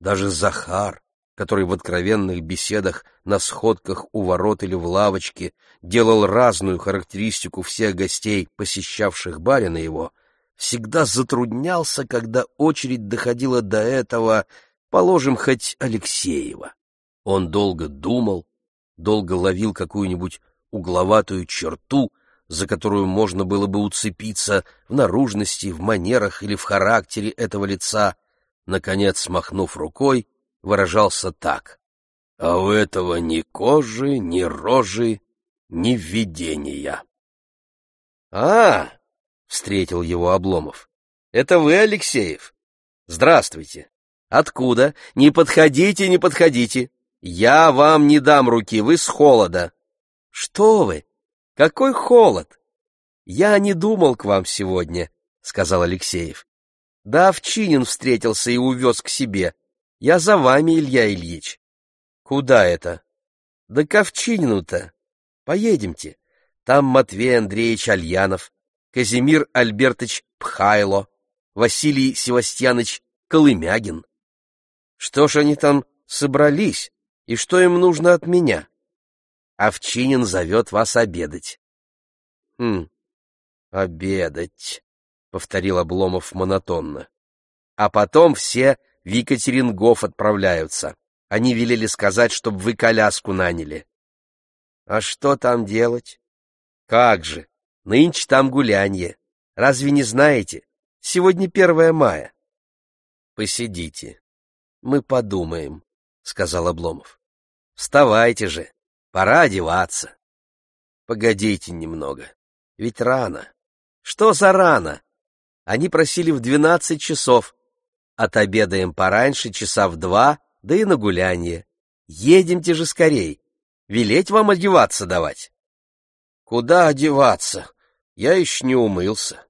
Даже Захар, который в откровенных беседах на сходках у ворот или в лавочке делал разную характеристику всех гостей, посещавших барина его, всегда затруднялся, когда очередь доходила до этого, положим, хоть Алексеева. Он долго думал, долго ловил какую-нибудь угловатую черту, за которую можно было бы уцепиться в наружности, в манерах или в характере этого лица, наконец, махнув рукой, выражался так. «А у этого ни кожи, ни рожи, ни видения». «А, — встретил его Обломов, — это вы, Алексеев? Здравствуйте. Откуда? Не подходите, не подходите. Я вам не дам руки, вы с холода. Что вы? Какой холод? Я не думал к вам сегодня, — сказал Алексеев. Да, Овчинин встретился и увез к себе. Я за вами, Илья Ильич. Куда это? Да к Овчинину-то. Поедемте. Там Матвей Андреевич Альянов, Казимир Альбертович Пхайло, Василий Севастьянович Колымягин. Что ж они там собрались, и что им нужно от меня? Овчинин зовет вас обедать. — Хм, обедать, — повторил Обломов монотонно. А потом все в Екатерингов отправляются. Они велели сказать, чтобы вы коляску наняли. А что там делать? Как же, нынче там гулянье. Разве не знаете? Сегодня первое мая. Посидите. Мы подумаем, — сказал Обломов. Вставайте же, пора одеваться. Погодите немного, ведь рано. Что за рано? Они просили в двенадцать часов. Отобедаем пораньше, часа в два, да и на гулянье. Едемте же скорей. Велеть вам одеваться давать. Куда одеваться? Я еще не умылся.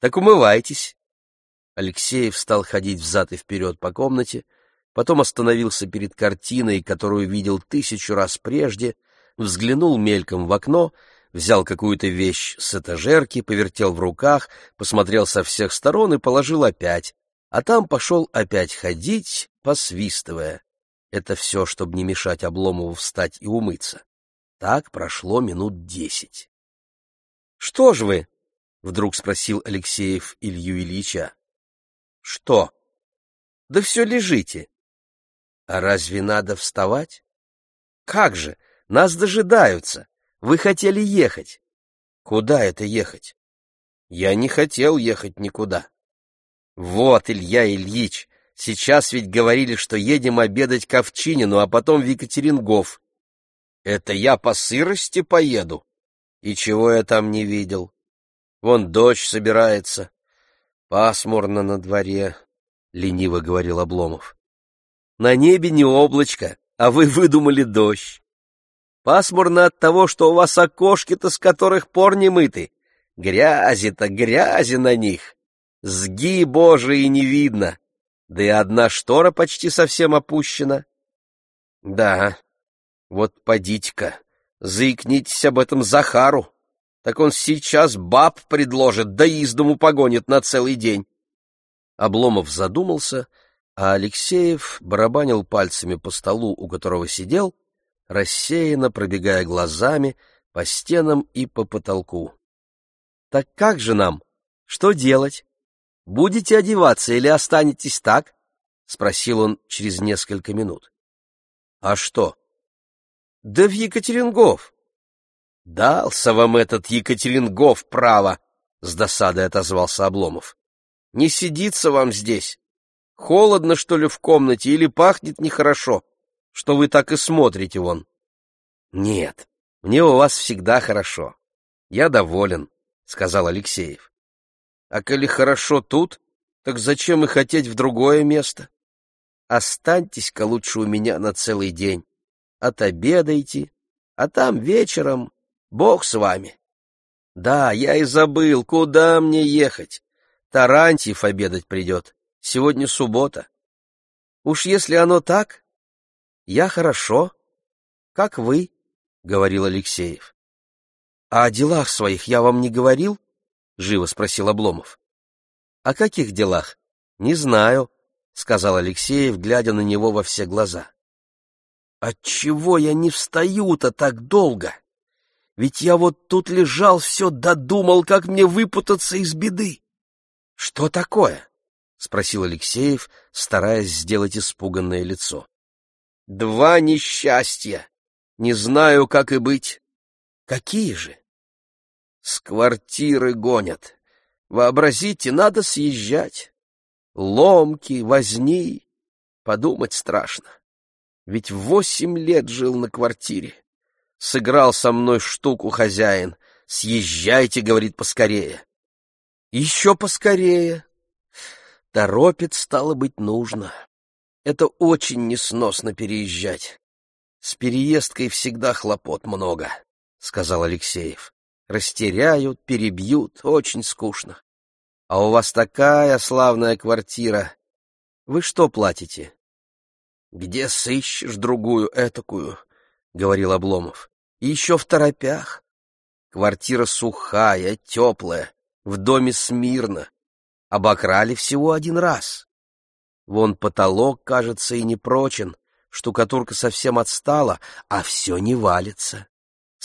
Так умывайтесь. Алексеев стал ходить взад и вперед по комнате, потом остановился перед картиной, которую видел тысячу раз прежде, взглянул мельком в окно, взял какую-то вещь с этажерки, повертел в руках, посмотрел со всех сторон и положил опять, а там пошел опять ходить, посвистывая. Это все, чтобы не мешать Обломову встать и умыться. Так прошло минут десять. — Что ж вы? — вдруг спросил Алексеев Илью Ильича. — Что? — Да все лежите. — А разве надо вставать? — Как же, нас дожидаются. Вы хотели ехать. — Куда это ехать? — Я не хотел ехать никуда. Вот, Илья Ильич, сейчас ведь говорили, что едем обедать к Овчинину, а потом в Екатерингов. Это я по сырости поеду? И чего я там не видел? Вон дождь собирается. Пасмурно на дворе, — лениво говорил Обломов. На небе не облачко, а вы выдумали дождь. Пасмурно от того, что у вас окошки-то с которых пор не мыты. Грязи-то, грязи на них. Сги божии не видно, да и одна штора почти совсем опущена. Да, вот подите-ка, заикнитесь об этом Захару, так он сейчас баб предложит, да из дому погонит на целый день. Обломов задумался, а Алексеев барабанил пальцами по столу, у которого сидел, рассеянно пробегая глазами по стенам и по потолку. — Так как же нам? Что делать? Будете одеваться или останетесь так? — спросил он через несколько минут. — А что? — Да в Екатерингов. — Дался вам этот Екатерингов право, — с досадой отозвался Обломов. — Не сидится вам здесь. Холодно, что ли, в комнате, или пахнет нехорошо, что вы так и смотрите вон? — Нет, мне у вас всегда хорошо. Я доволен, — сказал Алексеев. А коли хорошо тут, так зачем и хотеть в другое место? Останьтесь-ка лучше у меня на целый день. Отобедайте, а там вечером Бог с вами. Да, я и забыл, куда мне ехать. Тарантьев обедать придет. Сегодня суббота. Уж если оно так, я хорошо. Как вы, — говорил Алексеев. — А о делах своих я вам не говорил? — живо спросил Обломов. — О каких делах? — Не знаю, — сказал Алексеев, глядя на него во все глаза. — Отчего я не встаю-то так долго? Ведь я вот тут лежал, все додумал, как мне выпутаться из беды. — Что такое? — спросил Алексеев, стараясь сделать испуганное лицо. — Два несчастья. Не знаю, как и быть. — Какие же? — С квартиры гонят. Вообразите, надо съезжать. Ломки, возни. Подумать страшно. Ведь восемь лет жил на квартире. Сыграл со мной штуку хозяин. Съезжайте, говорит, поскорее. Еще поскорее. Торопит, стало быть, нужно. Это очень несносно переезжать. С переездкой всегда хлопот много, — сказал Алексеев. Растеряют, перебьют, очень скучно. А у вас такая славная квартира. Вы что платите? Где сыщешь другую этакую? — говорил Обломов. Еще в торопях. Квартира сухая, теплая, в доме смирно. Обокрали всего один раз. Вон потолок, кажется, и не прочен, штукатурка совсем отстала, а все не валится. —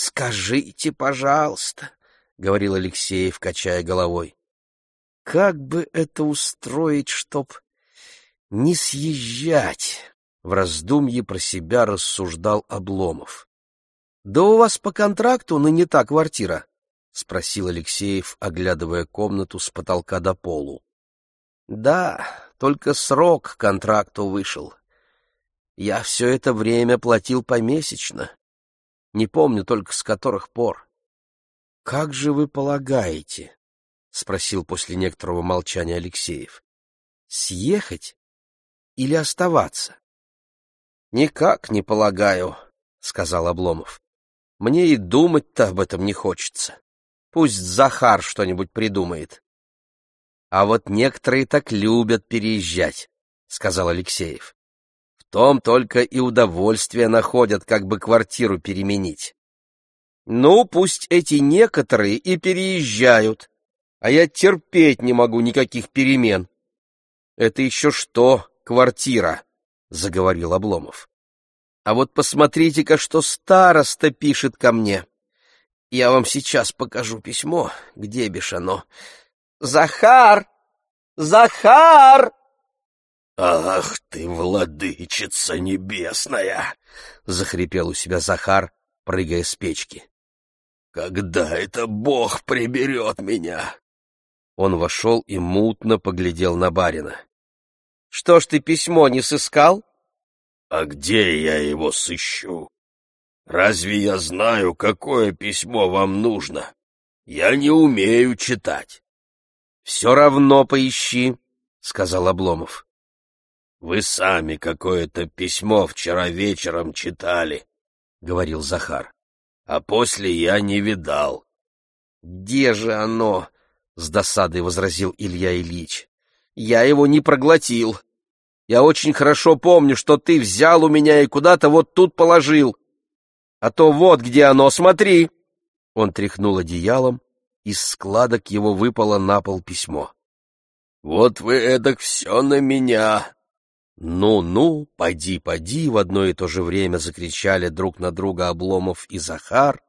Скажите, пожалуйста, — говорил Алексеев, качая головой, — как бы это устроить, чтоб не съезжать? В раздумье про себя рассуждал Обломов. — Да у вас по контракту нанята квартира, — спросил Алексеев, оглядывая комнату с потолка до полу. — Да, только срок контракту вышел. Я все это время платил помесячно. Не помню только с которых пор. — Как же вы полагаете? — спросил после некоторого молчания Алексеев. — Съехать или оставаться? — Никак не полагаю, — сказал Обломов. — Мне и думать-то об этом не хочется. Пусть Захар что-нибудь придумает. — А вот некоторые так любят переезжать, — сказал Алексеев. — том только и удовольствие находят, как бы квартиру переменить. Ну, пусть эти некоторые и переезжают, а я терпеть не могу никаких перемен. Это еще что, квартира? — заговорил Обломов. — А вот посмотрите-ка, что староста пишет ко мне. Я вам сейчас покажу письмо. Где бишь оно? Захар! Захар! «Ах ты, владычица небесная!» — захрипел у себя Захар, прыгая с печки. «Когда это Бог приберет меня?» Он вошел и мутно поглядел на барина. Что ж ты письмо не сыскал? А где я его сыщу? Разве я знаю, какое письмо вам нужно? Я не умею читать. Все равно поищи, сказал Обломов. Вы сами какое-то письмо вчера вечером читали, говорил Захар. А после я не видал. Где же оно? с досадой возразил Илья Ильич. Я его не проглотил. Я очень хорошо помню, что ты взял у меня и куда-то вот тут положил. А то вот где оно, смотри!» Он тряхнул одеялом, из складок его выпало на пол письмо. «Вот вы эдак все на меня!» «Ну-ну, поди, поди!» — в одно и то же время закричали друг на друга Обломов и Захар.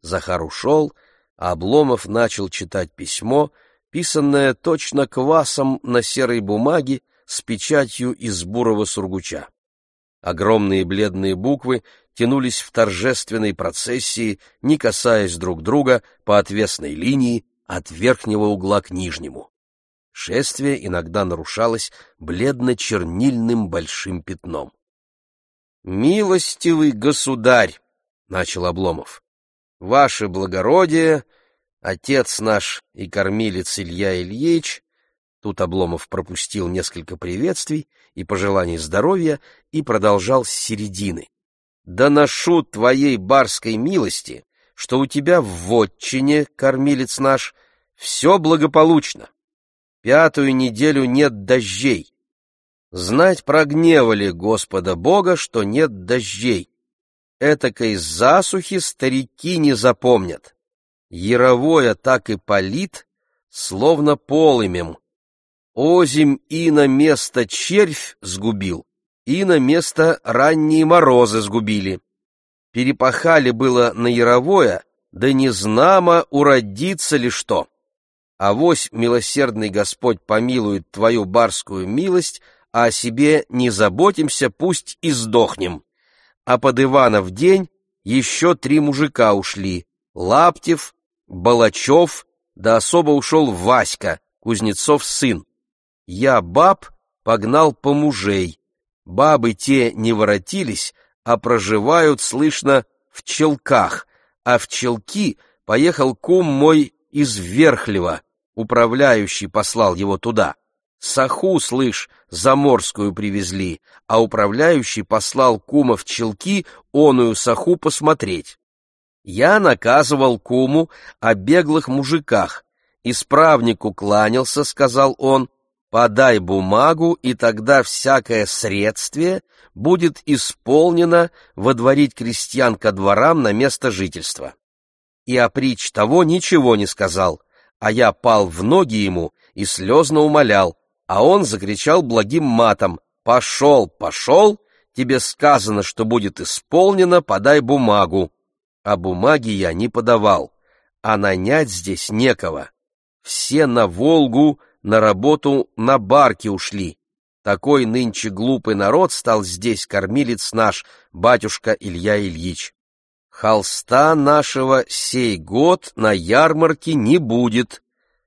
Захар ушел, а Обломов начал читать письмо — писанное точно квасом на серой бумаге с печатью из бурого сургуча. Огромные бледные буквы тянулись в торжественной процессии, не касаясь друг друга по отвесной линии от верхнего угла к нижнему. Шествие иногда нарушалось бледно-чернильным большим пятном. «Милостивый государь!» — начал Обломов. «Ваше благородие, отец наш и кормилец Илья Ильич, Тут Обломов пропустил несколько приветствий и пожеланий здоровья и продолжал с середины. «Доношу твоей барской милости, что у тебя в вотчине, кормилец наш, все благополучно. Пятую неделю нет дождей. Знать прогневали Господа Бога, что нет дождей. Этакой засухи старики не запомнят. Яровое так и палит, словно полымем. Озим и на место червь сгубил, и на место ранние морозы сгубили. Перепахали было на яровое, да не знамо уродится ли что. А вось милосердный Господь помилует твою барскую милость, а о себе не заботимся, пусть и сдохнем. А под Ивана в день еще три мужика ушли — Лаптев, Балачев, да особо ушел Васька, Кузнецов сын. Я баб погнал по мужей. Бабы те не воротились, а проживают, слышно, в челках, а в челки поехал кум мой из Верхлева, управляющий послал его туда. Саху, слышь, заморскую привезли, а управляющий послал кума в челки оную саху посмотреть. Я наказывал куму о беглых мужиках. Исправнику кланялся, сказал он, подай бумагу, и тогда всякое средствие будет исполнено водворить крестьян ко дворам на место жительства. И оприч того ничего не сказал, а я пал в ноги ему и слезно умолял, а он закричал благим матом «Пошел, пошел, тебе сказано, что будет исполнено, подай бумагу». А бумаги я не подавал, а нанять здесь некого. Все на Волгу на работу на барке ушли. Такой нынче глупый народ стал здесь кормилец наш, батюшка Илья Ильич. Холста нашего сей год на ярмарке не будет.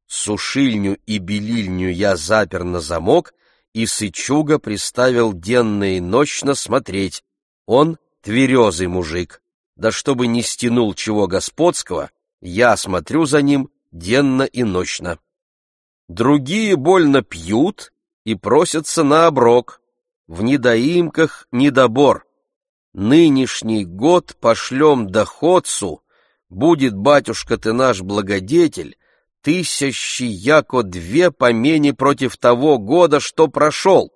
Сушильню и белильню я запер на замок, и Сычуга приставил денно и ночно смотреть. Он тверезый мужик. Да чтобы не стянул чего господского, я смотрю за ним денно и ночно. Другие больно пьют и просятся на оброк. В недоимках недобор. Нынешний год пошлем доходцу, будет, батюшка ты наш благодетель, тысячи яко две помени против того года, что прошел.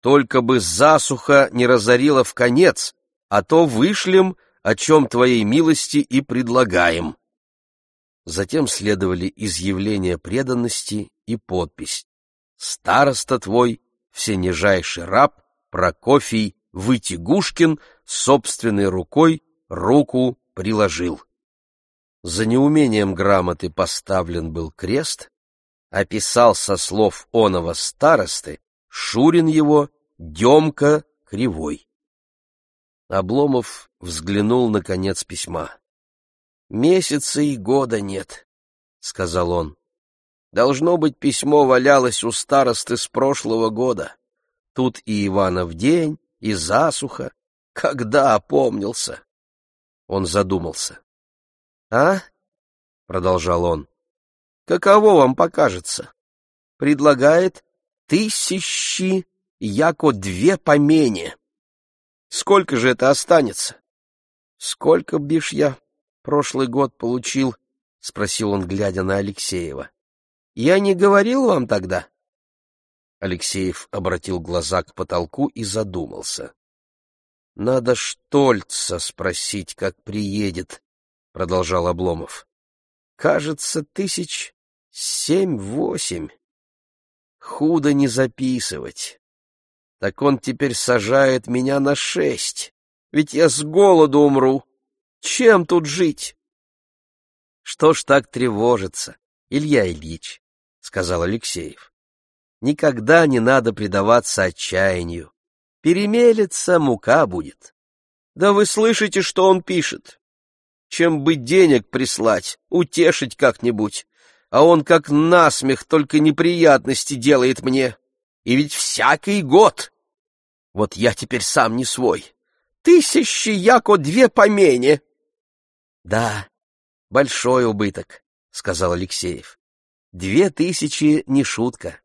Только бы засуха не разорила в конец, а то вышлем, о чем твоей милости и предлагаем. Затем следовали изъявления преданности и подпись. Староста твой, всенижайший раб, Прокофий Вытягушкин, собственной рукой руку приложил. За неумением грамоты поставлен был крест, описал со слов оного старосты Шурин его, Демка Кривой. Обломов взглянул на конец письма. Месяца и года нет, — сказал он. Должно быть, письмо валялось у старосты с прошлого года. Тут и Иванов день, и засуха. Когда опомнился? Он задумался. — А? — продолжал он. — Каково вам покажется? Предлагает тысячи, яко две помене. Сколько же это останется? Сколько, бишь я, прошлый год получил? — спросил он, глядя на Алексеева. — Я не говорил вам тогда? Алексеев обратил глаза к потолку и задумался. — Надо Штольца спросить, как приедет, — продолжал Обломов. — Кажется, тысяч семь-восемь. Худо не записывать. Так он теперь сажает меня на шесть, ведь я с голоду умру. Чем тут жить? — Что ж так тревожиться, Илья Ильич, — сказал Алексеев. — Никогда не надо предаваться отчаянию. Перемелется, мука будет. Да вы слышите, что он пишет? Чем бы денег прислать, утешить как-нибудь. А он как насмех только неприятности делает мне. И ведь всякий год. Вот я теперь сам не свой. Тысячи яко две помене. Да, большой убыток, сказал Алексеев. Две тысячи не шутка.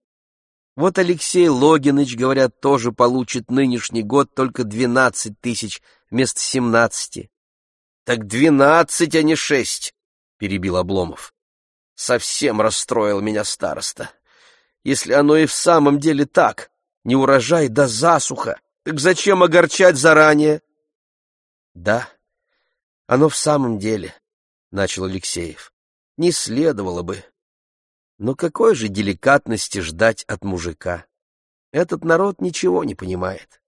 Вот Алексей Логиныч, говорят, тоже получит нынешний год только двенадцать тысяч вместо семнадцати. — Так двенадцать, а не шесть, — перебил Обломов. — Совсем расстроил меня староста. Если оно и в самом деле так, не урожай да засуха, так зачем огорчать заранее? — Да, оно в самом деле, — начал Алексеев. — Не следовало бы. Но какой же деликатности ждать от мужика? Этот народ ничего не понимает.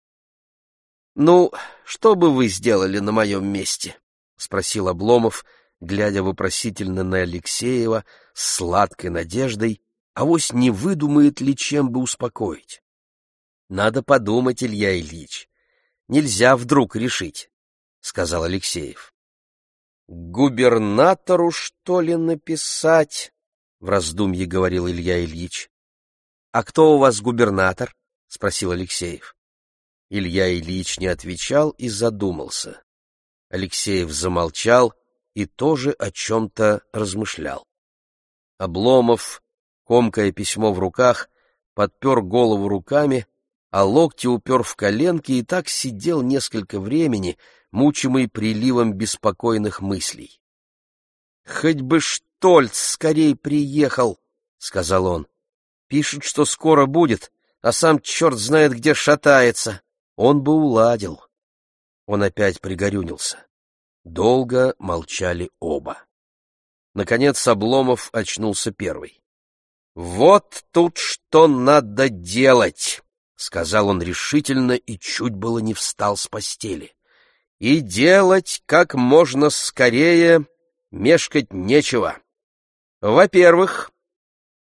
— Ну, что бы вы сделали на моем месте? — спросил Обломов, глядя вопросительно на Алексеева с сладкой надеждой, а вось не выдумает ли чем бы успокоить. — Надо подумать, Илья Ильич. Нельзя вдруг решить, — сказал Алексеев. — Губернатору, что ли, написать? В раздумье говорил Илья Ильич. А кто у вас губернатор? спросил Алексеев. Илья Ильич не отвечал и задумался. Алексеев замолчал и тоже о чем-то размышлял. Обломов, комкая письмо в руках, подпер голову руками, а локти упер в коленки и так сидел несколько времени, мучимый приливом беспокойных мыслей. «Хоть бы Штольц скорей приехал, — сказал он. Пишет, что скоро будет, а сам черт знает где шатается. Он бы уладил. Он опять пригорюнился. Долго молчали оба. Наконец Обломов очнулся первый. — Вот тут что надо делать! — сказал он решительно и чуть было не встал с постели. — И делать как можно скорее, мешкать нечего. Во-первых,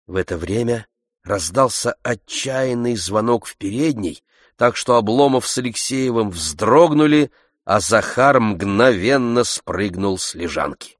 в это время раздался отчаянный звонок в передней, так что Обломов с Алексеевым вздрогнули, а Захар мгновенно спрыгнул с лежанки.